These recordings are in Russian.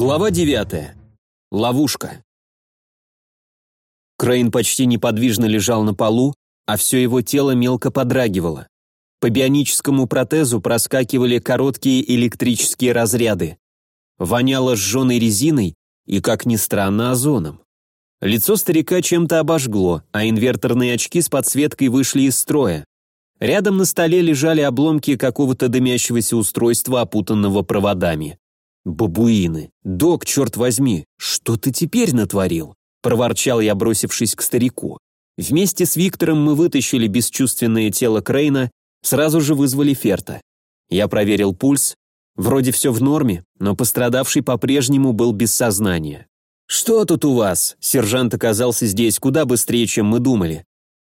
Глава 9. Ловушка. Крейн почти неподвижно лежал на полу, а все его тело мелко подрагивало. По бионическому протезу проскакивали короткие электрические разряды. Воняло сжженной резиной и, как ни странно, озоном. Лицо старика чем-то обожгло, а инверторные очки с подсветкой вышли из строя. Рядом на столе лежали обломки какого-то дымящегося устройства, опутанного проводами. «Бабуины! Док, черт возьми! Что ты теперь натворил?» – проворчал я, бросившись к старику. Вместе с Виктором мы вытащили бесчувственное тело Крейна, сразу же вызвали Ферта. Я проверил пульс. Вроде все в норме, но пострадавший по-прежнему был без сознания. «Что тут у вас?» Сержант оказался здесь куда быстрее, чем мы думали.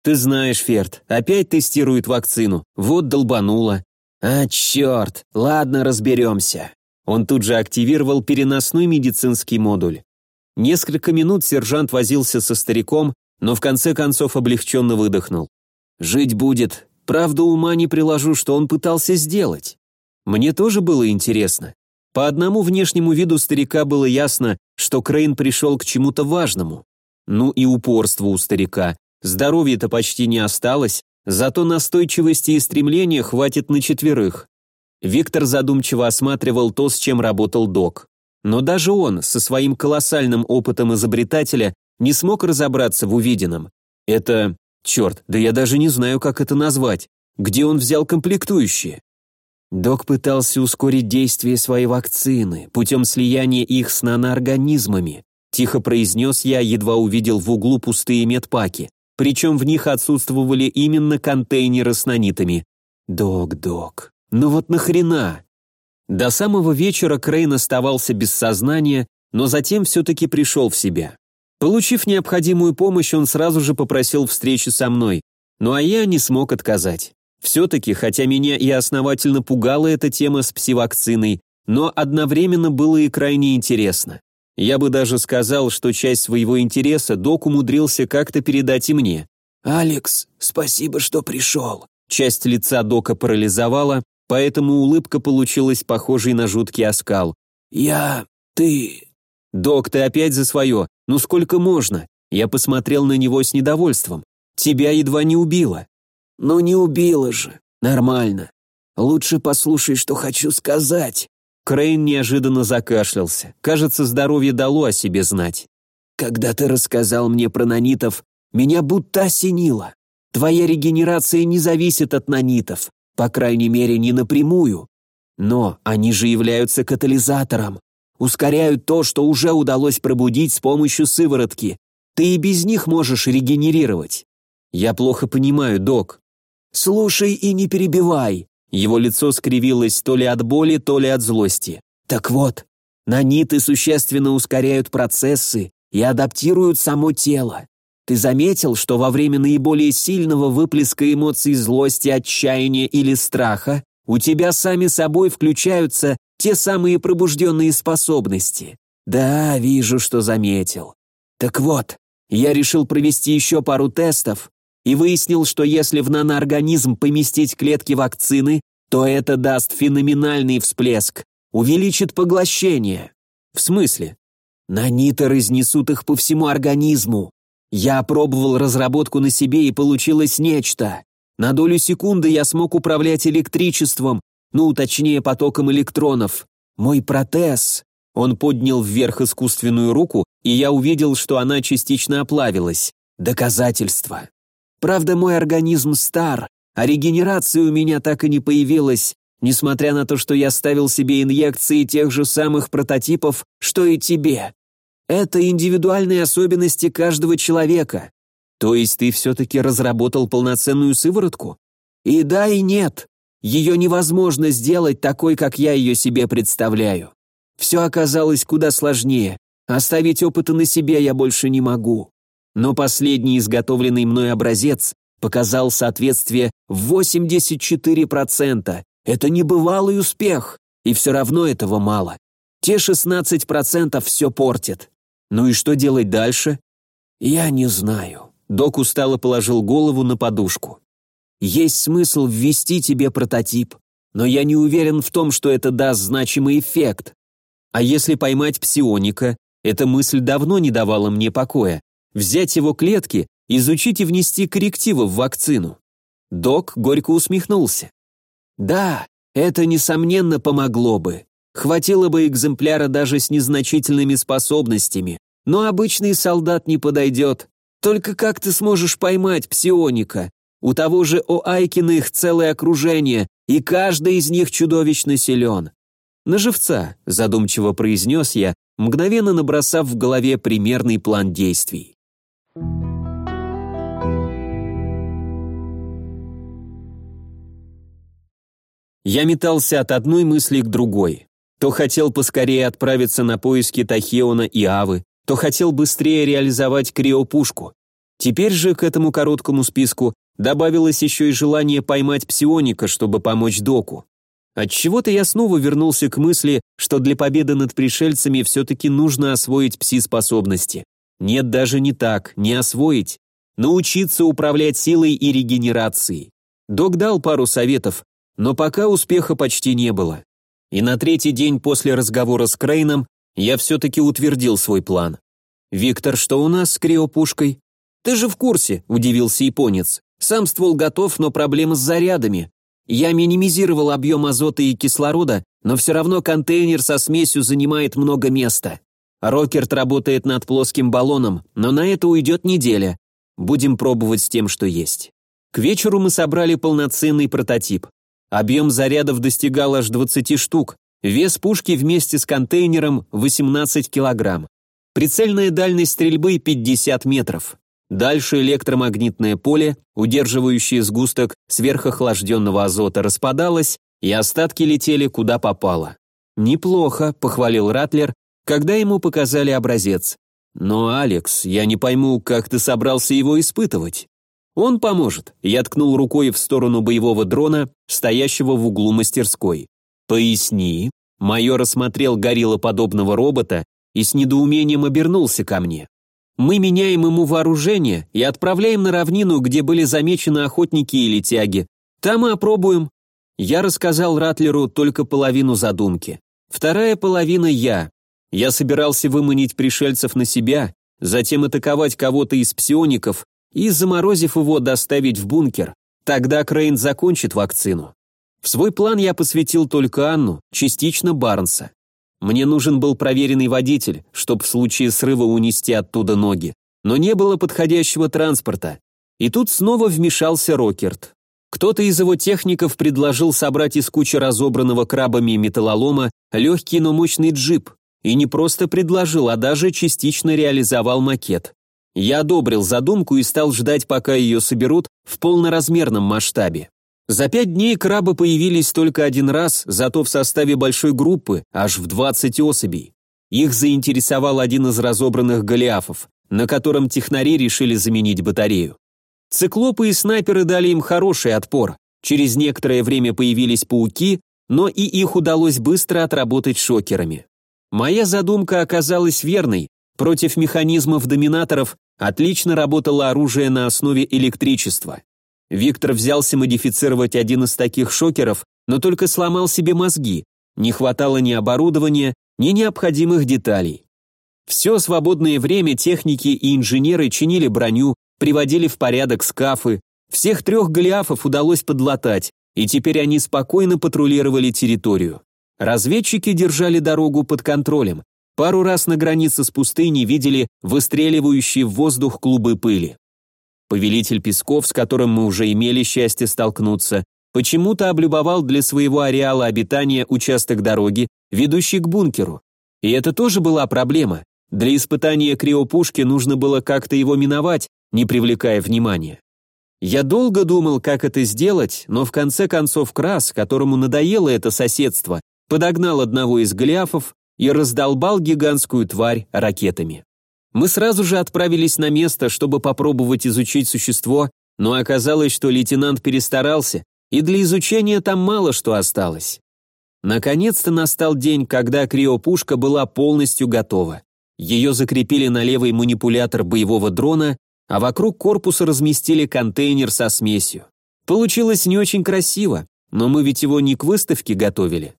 «Ты знаешь, Ферт, опять тестирует вакцину. Вот долбануло». «А, черт! Ладно, разберемся». Он тут же активировал переносной медицинский модуль. Несколько минут сержант возился со стариком, но в конце концов облегченно выдохнул. «Жить будет. Правда, ума не приложу, что он пытался сделать. Мне тоже было интересно. По одному внешнему виду старика было ясно, что Крейн пришел к чему-то важному. Ну и упорство у старика. Здоровья-то почти не осталось, зато настойчивости и стремления хватит на четверых. Виктор задумчиво осматривал то, с чем работал док. Но даже он, со своим колоссальным опытом изобретателя, не смог разобраться в увиденном. Это... Черт, да я даже не знаю, как это назвать. Где он взял комплектующие? Док пытался ускорить действие своей вакцины путем слияния их с наноорганизмами. Тихо произнес я, едва увидел в углу пустые медпаки. Причем в них отсутствовали именно контейнеры с нанитами. Док, док, ну вот нахрена? До самого вечера Крейн оставался без сознания, но затем все-таки пришел в себя. Получив необходимую помощь, он сразу же попросил встречи со мной, ну а я не смог отказать. Все-таки, хотя меня и основательно пугала эта тема с псивакциной, но одновременно было и крайне интересно. Я бы даже сказал, что часть своего интереса док умудрился как-то передать и мне. «Алекс, спасибо, что пришел». Часть лица дока парализовала, поэтому улыбка получилась похожей на жуткий оскал. «Я... ты...» «Док, ты опять за свое. Ну сколько можно?» Я посмотрел на него с недовольством. «Тебя едва не убило». «Ну не убило же. Нормально. Лучше послушай, что хочу сказать». Крейн неожиданно закашлялся. Кажется, здоровье дало о себе знать. «Когда ты рассказал мне про нанитов, меня будто осенило. Твоя регенерация не зависит от нанитов. По крайней мере, не напрямую. Но они же являются катализатором. Ускоряют то, что уже удалось пробудить с помощью сыворотки. Ты и без них можешь регенерировать. Я плохо понимаю, док. Слушай и не перебивай. Его лицо скривилось то ли от боли, то ли от злости. Так вот, наниты существенно ускоряют процессы и адаптируют само тело. Ты заметил, что во время наиболее сильного выплеска эмоций злости, отчаяния или страха у тебя сами собой включаются те самые пробужденные способности? Да, вижу, что заметил. Так вот, я решил провести еще пару тестов и выяснил, что если в наноорганизм поместить клетки вакцины, то это даст феноменальный всплеск, увеличит поглощение. В смысле? Наниты разнесут их по всему организму, я пробовал разработку на себе и получилось нечто. На долю секунды я смог управлять электричеством, ну, точнее, потоком электронов. Мой протез. Он поднял вверх искусственную руку, и я увидел, что она частично оплавилась. Доказательство. Правда, мой организм стар, а регенерация у меня так и не появилась, несмотря на то, что я ставил себе инъекции тех же самых прототипов, что и тебе. Это индивидуальные особенности каждого человека. То есть ты все-таки разработал полноценную сыворотку? И да, и нет. Ее невозможно сделать такой, как я ее себе представляю. Все оказалось куда сложнее. Оставить опыты на себе я больше не могу. Но последний изготовленный мной образец показал соответствие в 84%. Это небывалый успех. И все равно этого мало. Те 16% все портят. Ну и что делать дальше? Я не знаю. Док устало положил голову на подушку. Есть смысл ввести тебе прототип, но я не уверен в том, что это даст значимый эффект. А если поймать псионика, эта мысль давно не давала мне покоя. Взять его клетки, изучить и внести коррективы в вакцину. Док горько усмехнулся. Да, это, несомненно, помогло бы. Хватило бы экземпляра даже с незначительными способностями, но обычный солдат не подойдет. Только как ты сможешь поймать псионика? У того же О'Айкина их целое окружение, и каждый из них чудовищно силен. На живца, задумчиво произнес я, мгновенно набросав в голове примерный план действий. Я метался от одной мысли к другой. То хотел поскорее отправиться на поиски Тахеона и Авы, то хотел быстрее реализовать криопушку. Теперь же к этому короткому списку добавилось еще и желание поймать псионика, чтобы помочь доку. Отчего-то я снова вернулся к мысли, что для победы над пришельцами все-таки нужно освоить пси-способности. Нет, даже не так, не освоить. Научиться управлять силой и регенерацией. Док дал пару советов, но пока успеха почти не было. И на третий день после разговора с Крейном я все-таки утвердил свой план. «Виктор, что у нас с криопушкой?» «Ты же в курсе», — удивился японец. «Сам ствол готов, но проблема с зарядами. Я минимизировал объем азота и кислорода, но все равно контейнер со смесью занимает много места. Рокерт работает над плоским баллоном, но на это уйдет неделя. Будем пробовать с тем, что есть». К вечеру мы собрали полноценный прототип. Объем зарядов достигал аж 20 штук, Вес пушки вместе с контейнером 18 килограмм. Прицельная дальность стрельбы 50 метров. Дальше электромагнитное поле, удерживающее сгусток сверхохлажденного азота, распадалось, и остатки летели куда попало. «Неплохо», — похвалил Ратлер, когда ему показали образец. «Но, Алекс, я не пойму, как ты собрался его испытывать?» «Он поможет», — я ткнул рукой в сторону боевого дрона, стоящего в углу мастерской. «Поясни». Майор осмотрел гориллоподобного робота и с недоумением обернулся ко мне. «Мы меняем ему вооружение и отправляем на равнину, где были замечены охотники или тяги. Там и опробуем». Я рассказал Ратлеру только половину задумки. Вторая половина я. Я собирался выманить пришельцев на себя, затем атаковать кого-то из псиоников и, заморозив его, доставить в бункер. Тогда Крейн закончит вакцину. В свой план я посвятил только Анну, частично Барнса. Мне нужен был проверенный водитель, чтобы в случае срыва унести оттуда ноги. Но не было подходящего транспорта. И тут снова вмешался Рокерт. Кто-то из его техников предложил собрать из кучи разобранного крабами металлолома легкий, но мощный джип. И не просто предложил, а даже частично реализовал макет. Я одобрил задумку и стал ждать, пока ее соберут в полноразмерном масштабе. За пять дней крабы появились только один раз, зато в составе большой группы, аж в 20 особей. Их заинтересовал один из разобранных голиафов, на котором технари решили заменить батарею. Циклопы и снайперы дали им хороший отпор. Через некоторое время появились пауки, но и их удалось быстро отработать шокерами. Моя задумка оказалась верной. Против механизмов-доминаторов отлично работало оружие на основе электричества. Виктор взялся модифицировать один из таких шокеров, но только сломал себе мозги. Не хватало ни оборудования, ни необходимых деталей. Все свободное время техники и инженеры чинили броню, приводили в порядок скафы. Всех трех голиафов удалось подлатать, и теперь они спокойно патрулировали территорию. Разведчики держали дорогу под контролем. Пару раз на границе с пустыней видели выстреливающие в воздух клубы пыли. Повелитель Песков, с которым мы уже имели счастье столкнуться, почему-то облюбовал для своего ареала обитания участок дороги, ведущий к бункеру. И это тоже была проблема. Для испытания криопушки нужно было как-то его миновать, не привлекая внимания. Я долго думал, как это сделать, но в конце концов Крас, которому надоело это соседство, подогнал одного из голиафов и раздолбал гигантскую тварь ракетами. Мы сразу же отправились на место, чтобы попробовать изучить существо, но оказалось, что лейтенант перестарался, и для изучения там мало что осталось. Наконец-то настал день, когда криопушка была полностью готова. Ее закрепили на левый манипулятор боевого дрона, а вокруг корпуса разместили контейнер со смесью. Получилось не очень красиво, но мы ведь его не к выставке готовили.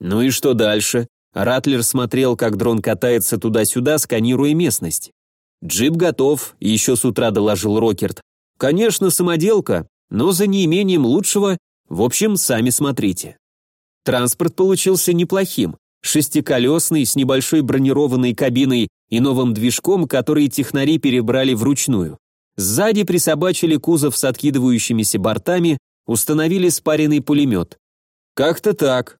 «Ну и что дальше?» Ратлер смотрел, как дрон катается туда-сюда, сканируя местность. «Джип готов», — еще с утра доложил Рокерт. «Конечно, самоделка, но за неимением лучшего, в общем, сами смотрите». Транспорт получился неплохим. Шестиколесный, с небольшой бронированной кабиной и новым движком, который технари перебрали вручную. Сзади присобачили кузов с откидывающимися бортами, установили спаренный пулемет. Как-то так.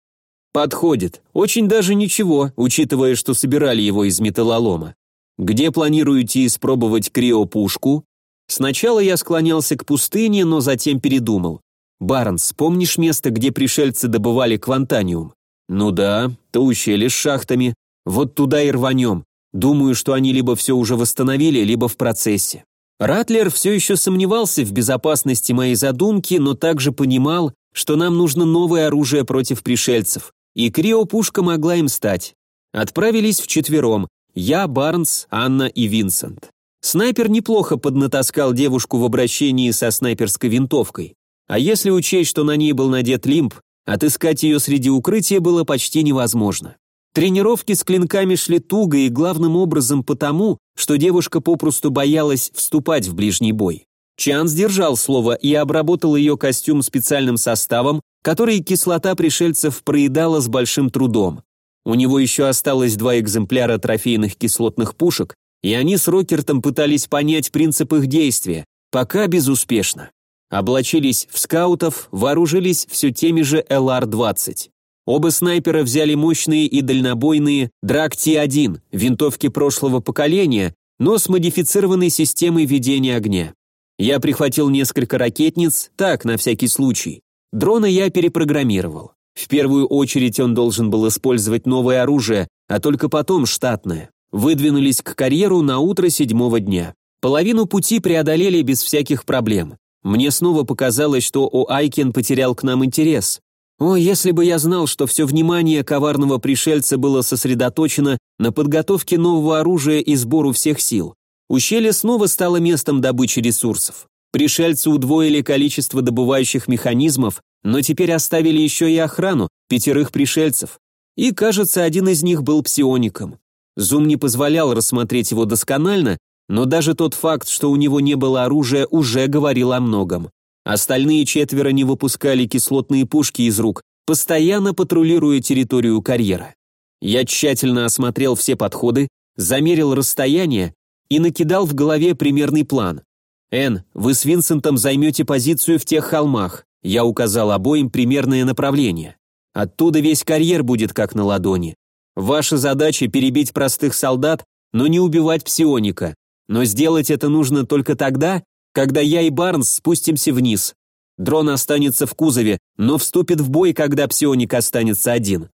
Подходит. Очень даже ничего, учитывая, что собирали его из металлолома. Где планируете испробовать криопушку? Сначала я склонялся к пустыне, но затем передумал. Барнс, помнишь место, где пришельцы добывали квантаниум? Ну да, то ущелье с шахтами. Вот туда и рванем. Думаю, что они либо все уже восстановили, либо в процессе. Ратлер все еще сомневался в безопасности моей задумки, но также понимал, что нам нужно новое оружие против пришельцев, и криопушка могла им стать. Отправились вчетвером, я, Барнс, Анна и Винсент. Снайпер неплохо поднатаскал девушку в обращении со снайперской винтовкой. А если учесть, что на ней был надет лимб, отыскать ее среди укрытия было почти невозможно. Тренировки с клинками шли туго и главным образом потому, что девушка попросту боялась вступать в ближний бой. Чан сдержал слово и обработал ее костюм специальным составом, который кислота пришельцев проедала с большим трудом. У него еще осталось два экземпляра трофейных кислотных пушек, и они с Рокертом пытались понять принцип их действия, пока безуспешно. Облачились в скаутов, вооружились все теми же ЛР-20. Оба снайпера взяли мощные и дальнобойные Драк Т-1, винтовки прошлого поколения, но с модифицированной системой ведения огня. Я прихватил несколько ракетниц, так, на всякий случай. Дрона я перепрограммировал. В первую очередь он должен был использовать новое оружие, а только потом штатное. Выдвинулись к карьеру на утро седьмого дня. Половину пути преодолели без всяких проблем. Мне снова показалось, что О'Айкен потерял к нам интерес. О, если бы я знал, что все внимание коварного пришельца было сосредоточено на подготовке нового оружия и сбору всех сил. Ущелье снова стало местом добычи ресурсов. Пришельцы удвоили количество добывающих механизмов, но теперь оставили еще и охрану, пятерых пришельцев. И, кажется, один из них был псиоником. Зум не позволял рассмотреть его досконально, но даже тот факт, что у него не было оружия, уже говорил о многом. Остальные четверо не выпускали кислотные пушки из рук, постоянно патрулируя территорию карьера. Я тщательно осмотрел все подходы, замерил расстояние и накидал в голове примерный план. «Энн, вы с Винсентом займете позицию в тех холмах», я указал обоим примерное направление. Оттуда весь карьер будет как на ладони. Ваша задача перебить простых солдат, но не убивать псионика. Но сделать это нужно только тогда, когда я и Барнс спустимся вниз. Дрон останется в кузове, но вступит в бой, когда псионик останется один.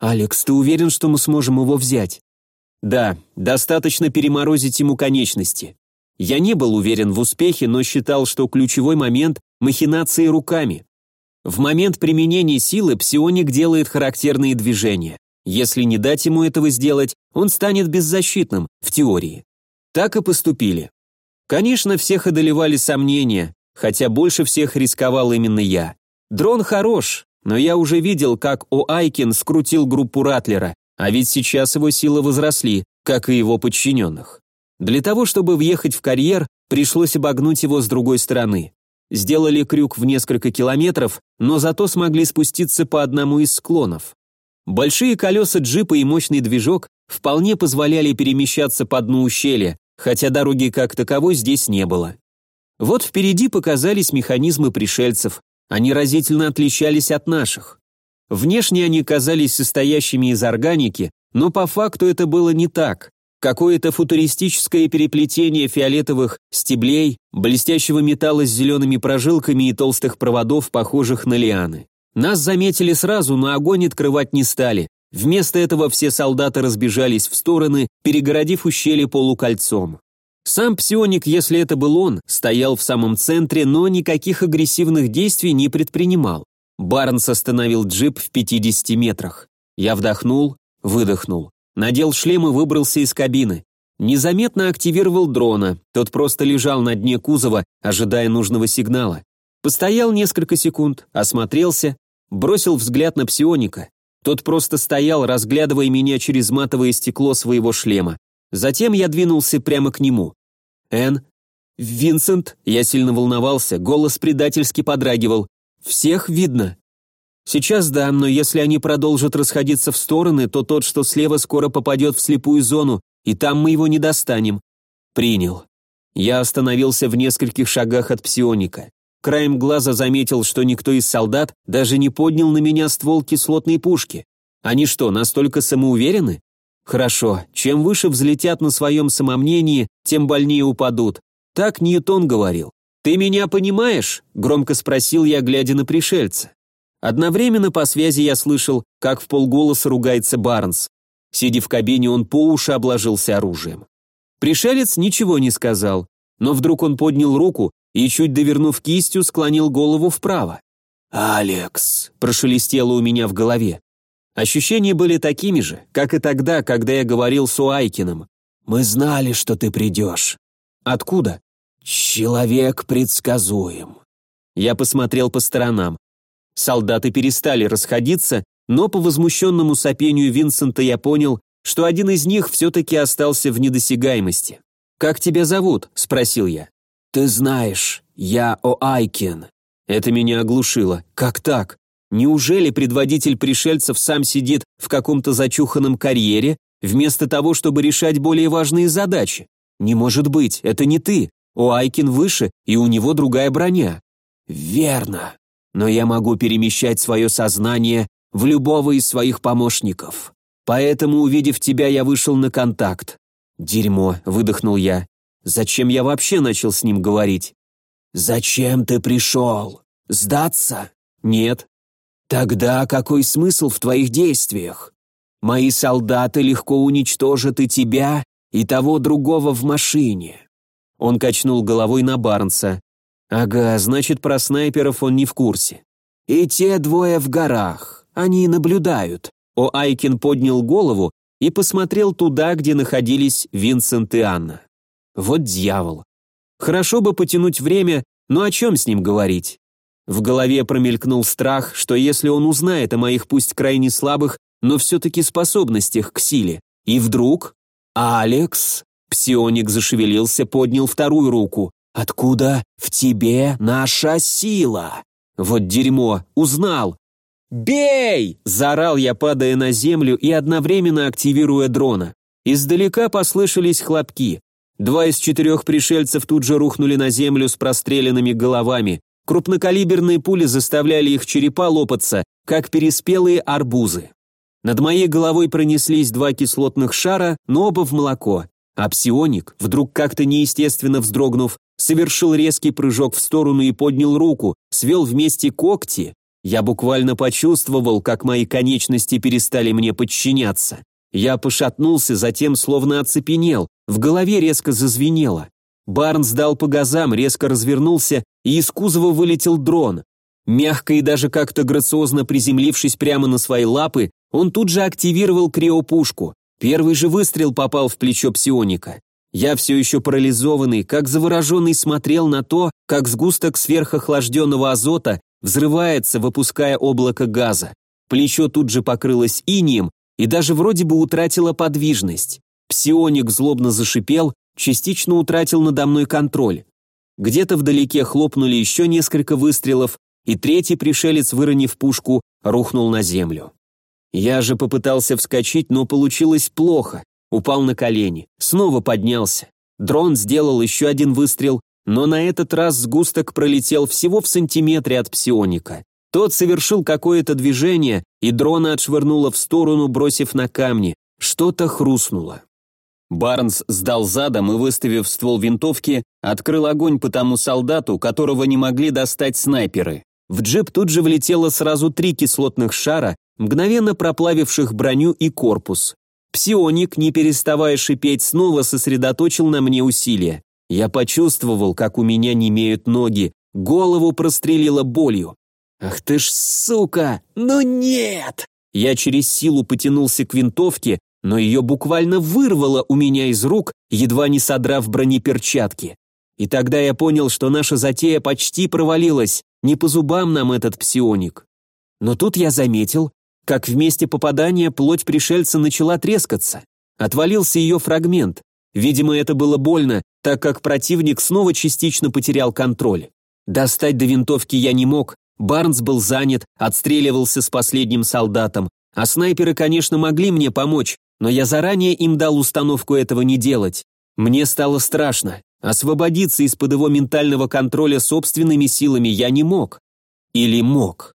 «Алекс, ты уверен, что мы сможем его взять?» «Да, достаточно переморозить ему конечности». Я не был уверен в успехе, но считал, что ключевой момент – махинации руками. В момент применения силы псионик делает характерные движения. Если не дать ему этого сделать, он станет беззащитным, в теории. Так и поступили. Конечно, всех одолевали сомнения, хотя больше всех рисковал именно я. Дрон хорош, но я уже видел, как О'Айкин скрутил группу Ратлера, а ведь сейчас его силы возросли, как и его подчиненных. Для того, чтобы въехать в карьер, пришлось обогнуть его с другой стороны. Сделали крюк в несколько километров, но зато смогли спуститься по одному из склонов. Большие колеса джипа и мощный движок вполне позволяли перемещаться по дну ущелья, хотя дороги как таковой здесь не было. Вот впереди показались механизмы пришельцев, они разительно отличались от наших. Внешне они казались состоящими из органики, но по факту это было не так. Какое-то футуристическое переплетение фиолетовых стеблей, блестящего металла с зелеными прожилками и толстых проводов, похожих на лианы. Нас заметили сразу, но огонь открывать не стали. Вместо этого все солдаты разбежались в стороны, перегородив ущелье полукольцом. Сам псионик, если это был он, стоял в самом центре, но никаких агрессивных действий не предпринимал. Барнс остановил джип в 50 метрах. Я вдохнул, выдохнул. Надел шлем и выбрался из кабины. Незаметно активировал дрона, тот просто лежал на дне кузова, ожидая нужного сигнала. Постоял несколько секунд, осмотрелся, бросил взгляд на псионика. Тот просто стоял, разглядывая меня через матовое стекло своего шлема. Затем я двинулся прямо к нему. «Энн?» «Винсент?» Я сильно волновался, голос предательски подрагивал. «Всех видно?» «Сейчас да, но если они продолжат расходиться в стороны, то тот, что слева, скоро попадет в слепую зону, и там мы его не достанем». «Принял». Я остановился в нескольких шагах от псионика. Краем глаза заметил, что никто из солдат даже не поднял на меня ствол кислотной пушки. Они что, настолько самоуверены? Хорошо, чем выше взлетят на своем самомнении, тем больнее упадут. Так Ньютон говорил. «Ты меня понимаешь?» – громко спросил я, глядя на пришельца. Одновременно по связи я слышал, как в полголоса ругается Барнс. Сидя в кабине, он по уши обложился оружием. Пришелец ничего не сказал, но вдруг он поднял руку и, чуть довернув кистью, склонил голову вправо. «Алекс!» – прошелестело у меня в голове. Ощущения были такими же, как и тогда, когда я говорил с Уайкиным. «Мы знали, что ты придешь». «Откуда?» «Человек предсказуем». Я посмотрел по сторонам. Солдаты перестали расходиться, но по возмущенному сопению Винсента я понял, что один из них все-таки остался в недосягаемости. «Как тебя зовут?» – спросил я. «Ты знаешь, я О'Айкин». Это меня оглушило. Как так? Неужели предводитель пришельцев сам сидит в каком-то зачуханном карьере, вместо того, чтобы решать более важные задачи? Не может быть, это не ты. О'Айкин выше, и у него другая броня. Верно. Но я могу перемещать свое сознание в любого из своих помощников. Поэтому, увидев тебя, я вышел на контакт. Дерьмо, выдохнул я. Зачем я вообще начал с ним говорить? «Зачем ты пришел? Сдаться?» «Нет». «Тогда какой смысл в твоих действиях? Мои солдаты легко уничтожат и тебя, и того другого в машине». Он качнул головой на Барнса. «Ага, значит, про снайперов он не в курсе». «И те двое в горах. Они наблюдают». О Айкин поднял голову и посмотрел туда, где находились Винсент и Анна. Вот дьявол. Хорошо бы потянуть время, но о чем с ним говорить? В голове промелькнул страх, что если он узнает о моих пусть крайне слабых, но все-таки способностях к силе, и вдруг... «Алекс?» Псионик зашевелился, поднял вторую руку. «Откуда в тебе наша сила?» «Вот дерьмо! Узнал!» «Бей!» – заорал я, падая на землю и одновременно активируя дрона. Издалека послышались хлопки. Два из четырех пришельцев тут же рухнули на землю с простреленными головами. Крупнокалиберные пули заставляли их черепа лопаться, как переспелые арбузы. Над моей головой пронеслись два кислотных шара, но оба в молоко. А псионик, вдруг как-то неестественно вздрогнув, совершил резкий прыжок в сторону и поднял руку, свел вместе когти. Я буквально почувствовал, как мои конечности перестали мне подчиняться. Я пошатнулся, затем словно оцепенел, в голове резко зазвенело. Барнс дал по газам, резко развернулся, и из кузова вылетел дрон. Мягко и даже как-то грациозно приземлившись прямо на свои лапы, он тут же активировал криопушку. Первый же выстрел попал в плечо псионика. Я все еще парализованный, как завороженный смотрел на то, как сгусток сверхохлажденного азота взрывается, выпуская облако газа. Плечо тут же покрылось инием, и даже вроде бы утратила подвижность. Псионик злобно зашипел, частично утратил надо мной контроль. Где-то вдалеке хлопнули еще несколько выстрелов, и третий пришелец, выронив пушку, рухнул на землю. Я же попытался вскочить, но получилось плохо. Упал на колени, снова поднялся. Дрон сделал еще один выстрел, но на этот раз сгусток пролетел всего в сантиметре от псионика. Тот совершил какое-то движение, и дрона отшвырнуло в сторону, бросив на камни. Что-то хрустнуло. Барнс сдал задом и, выставив ствол винтовки, открыл огонь по тому солдату, которого не могли достать снайперы. В джип тут же влетело сразу три кислотных шара, мгновенно проплавивших броню и корпус. Псионик, не переставая шипеть, снова сосредоточил на мне усилия. Я почувствовал, как у меня немеют ноги, голову прострелило болью. «Ах ты ж сука! Ну нет!» Я через силу потянулся к винтовке, но ее буквально вырвало у меня из рук, едва не содрав бронеперчатки. И тогда я понял, что наша затея почти провалилась, не по зубам нам этот псионик. Но тут я заметил, как в месте попадания плоть пришельца начала трескаться. Отвалился ее фрагмент. Видимо, это было больно, так как противник снова частично потерял контроль. Достать до винтовки я не мог, Барнс был занят, отстреливался с последним солдатом, а снайперы, конечно, могли мне помочь, но я заранее им дал установку этого не делать. Мне стало страшно. Освободиться из-под его ментального контроля собственными силами я не мог. Или мог.